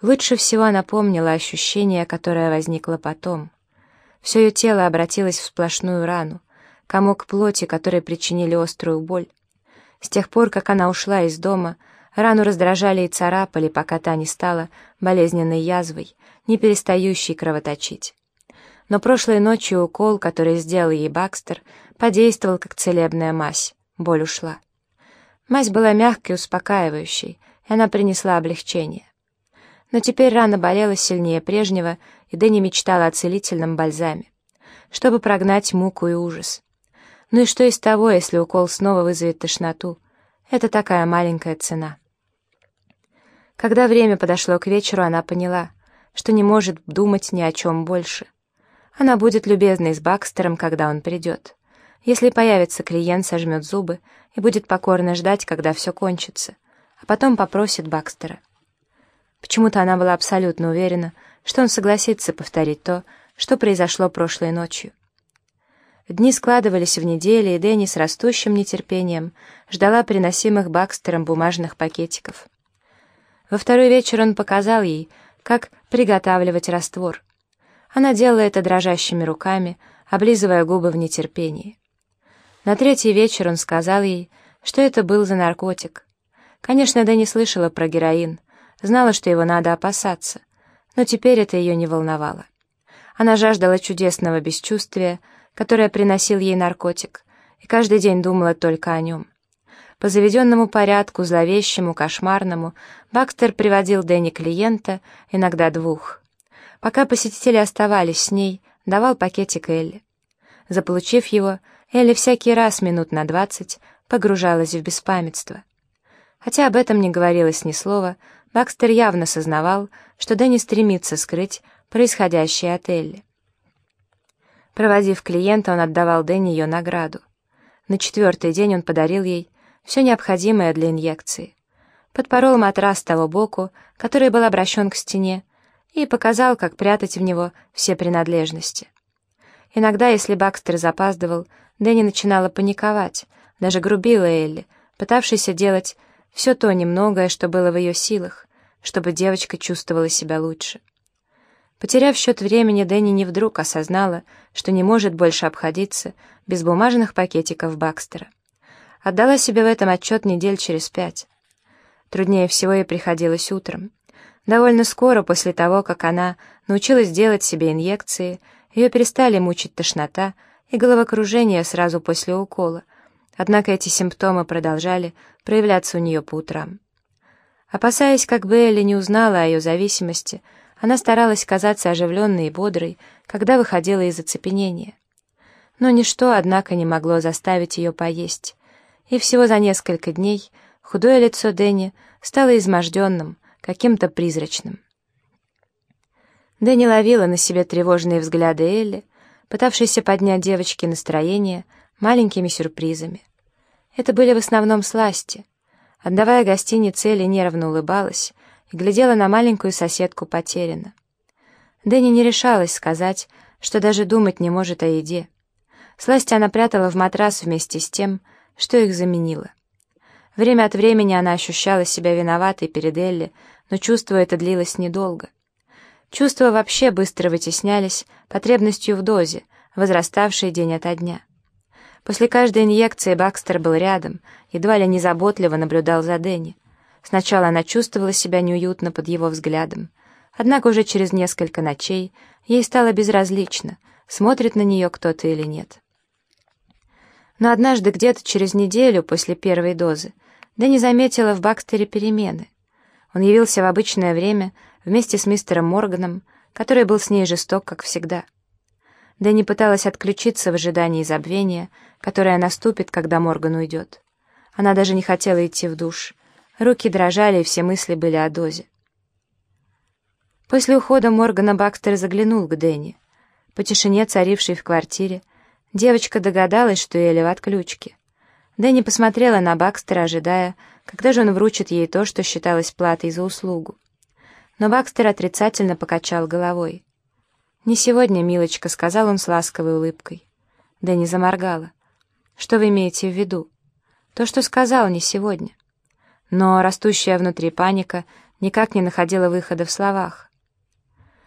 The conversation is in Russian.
Лучше всего она помнила ощущение, которое возникло потом. Все ее тело обратилось в сплошную рану, комок плоти, который причинили острую боль. С тех пор, как она ушла из дома, рану раздражали и царапали, пока та не стала болезненной язвой, не перестающей кровоточить. Но прошлой ночью укол, который сделал ей Бакстер, подействовал как целебная мазь. Боль ушла. Мазь была мягкой и успокаивающей, и она принесла облегчение. Но теперь рана болела сильнее прежнего, и Дэнни мечтала о целительном бальзаме, чтобы прогнать муку и ужас. Ну и что из того, если укол снова вызовет тошноту? Это такая маленькая цена. Когда время подошло к вечеру, она поняла, что не может думать ни о чем больше. Она будет любезной с Бакстером, когда он придет. Если появится клиент, сожмет зубы и будет покорно ждать, когда все кончится, а потом попросит Бакстера. Почему-то она была абсолютно уверена, что он согласится повторить то, что произошло прошлой ночью. Дни складывались в недели, и Дэнни с растущим нетерпением ждала приносимых Бакстером бумажных пакетиков. Во второй вечер он показал ей, как приготавливать раствор. Она делала это дрожащими руками, облизывая губы в нетерпении. На третий вечер он сказал ей, что это был за наркотик. Конечно, Дэнни слышала про героин, знала, что его надо опасаться, но теперь это ее не волновало. Она жаждала чудесного бесчувствия, которое приносил ей наркотик, и каждый день думала только о нем. По заведенному порядку, зловещему, кошмарному, Бакстер приводил Дэнни клиента, иногда двух. Пока посетители оставались с ней, давал пакетик Элли. Заполучив его, Элли всякий раз минут на двадцать погружалась в беспамятство. Хотя об этом не говорилось ни слова, Бакстер явно сознавал, что Дэнни стремится скрыть происходящее от Элли. Проводив клиента, он отдавал Дэнни ее награду. На четвертый день он подарил ей все необходимое для инъекции. Подпорол матрас того боку, который был обращен к стене, и показал, как прятать в него все принадлежности. Иногда, если Бакстер запаздывал, Дэнни начинала паниковать, даже грубила Элли, пытавшейся делать все то немногое, что было в ее силах, чтобы девочка чувствовала себя лучше. Потеряв счет времени, Дэнни не вдруг осознала, что не может больше обходиться без бумажных пакетиков Бакстера. Отдала себе в этом отчет недель через пять. Труднее всего ей приходилось утром. Довольно скоро после того, как она научилась делать себе инъекции, ее перестали мучить тошнота и головокружение сразу после укола, Однако эти симптомы продолжали проявляться у нее по утрам. Опасаясь, как бы Элли не узнала о ее зависимости, она старалась казаться оживленной и бодрой, когда выходила из оцепенения. Но ничто, однако, не могло заставить ее поесть, и всего за несколько дней худое лицо Дэнни стало изможденным, каким-то призрачным. Дэнни ловила на себе тревожные взгляды Элли, пытавшейся поднять девочке настроение маленькими сюрпризами. Это были в основном сласти. Отдавая гостинице, Элли нервно улыбалась и глядела на маленькую соседку потеряно. Дэнни не решалась сказать, что даже думать не может о еде. Сласти она прятала в матрас вместе с тем, что их заменило. Время от времени она ощущала себя виноватой перед Элли, но чувство это длилось недолго. Чувства вообще быстро вытеснялись потребностью в дозе, возраставшей день ото дня. После каждой инъекции Бакстер был рядом, едва ли незаботливо наблюдал за Дэнни. Сначала она чувствовала себя неуютно под его взглядом, однако уже через несколько ночей ей стало безразлично, смотрит на нее кто-то или нет. Но однажды, где-то через неделю после первой дозы, Дэнни заметила в Бакстере перемены. Он явился в обычное время вместе с мистером Морганом, который был с ней жесток, как всегда. Дэнни пыталась отключиться в ожидании забвения, которое наступит, когда Морган уйдет. Она даже не хотела идти в душ. Руки дрожали, и все мысли были о дозе. После ухода Моргана Бакстер заглянул к Дэнни. По тишине, царившей в квартире, девочка догадалась, что Элли в отключке. Дэнни посмотрела на Бакстера, ожидая, когда же он вручит ей то, что считалось платой за услугу. Но Бакстер отрицательно покачал головой. «Не сегодня, милочка», — сказал он с ласковой улыбкой. Дэнни заморгала. «Что вы имеете в виду?» «То, что сказал, не сегодня». Но растущая внутри паника никак не находила выхода в словах.